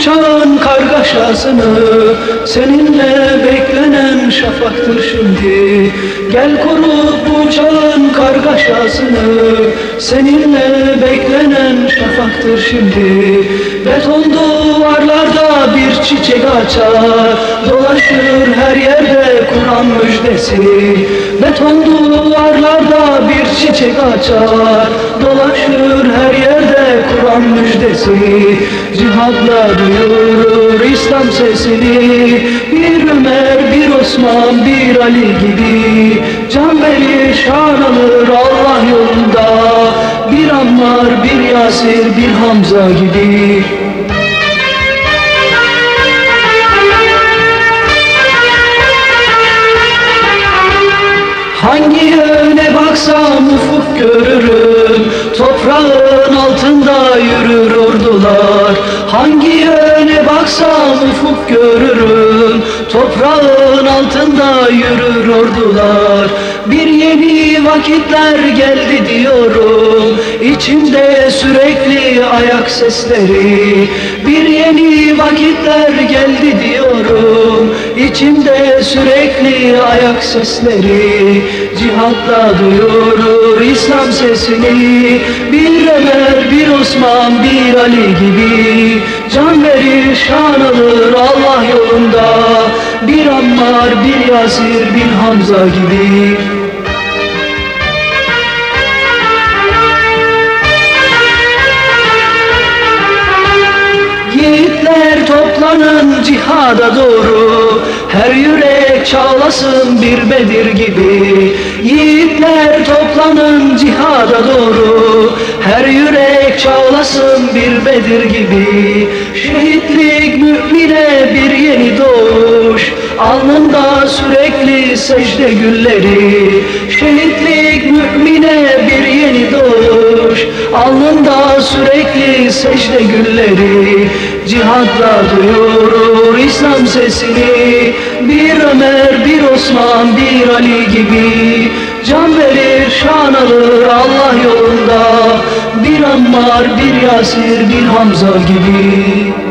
çağın kargaşasını Seninle beklenen şafaktır şimdi. Gel bu çağın kargaşasını Seninle beklenen şafaktır şimdi. Beton duvarlarda bir çiçek açar Dolaşır her yerde Kur'an müjdesi. Beton duvarlarda bir çiçek açar Kur'an müjdesi Cihadla duyurur İslam sesini. Bir Ömer, bir Osman, bir Ali gibi Can verir, alır Allah yolunda. Bir Ammar, bir Yasir, bir Hamza gibi. Hangi yöne baksam ufuk görürüm Toprağın altında yürür ordular Hangi yöne baksam ufuk görürüm. Toprağın altında yürür ordular Bir yeni vakitler geldi diyorum. İçimde sürekli ayak sesleri. Bir yeni vakitler geldi diyorum İçimde sürekli ayak sesleri Cihatla duyurur İslam sesini. Bir Ömer, bir Osman, bir Ali gibi Can verir, şan alır Allah yolunda. Bir Ammar, bir Yasir, bir Hamza gibi. Yiğitler toplanın cihada doğru Her yürek çağlasın bir Bedir gibi. Yiğitler toplanın cihada doğru. Her yürek çağlasın bir Bedir gibi. Şehitlik mümine bir yeni doğuş. Alnında sürekli secde gülleri. Şehitlik sürekli secde gülleri Cihadla duyurur İslam sesini. Bir Ömer, bir Osman, bir Ali gibi Can verir, şan alır Allah yolunda. Bir Ammar, bir Yasir, bir Hamza gibi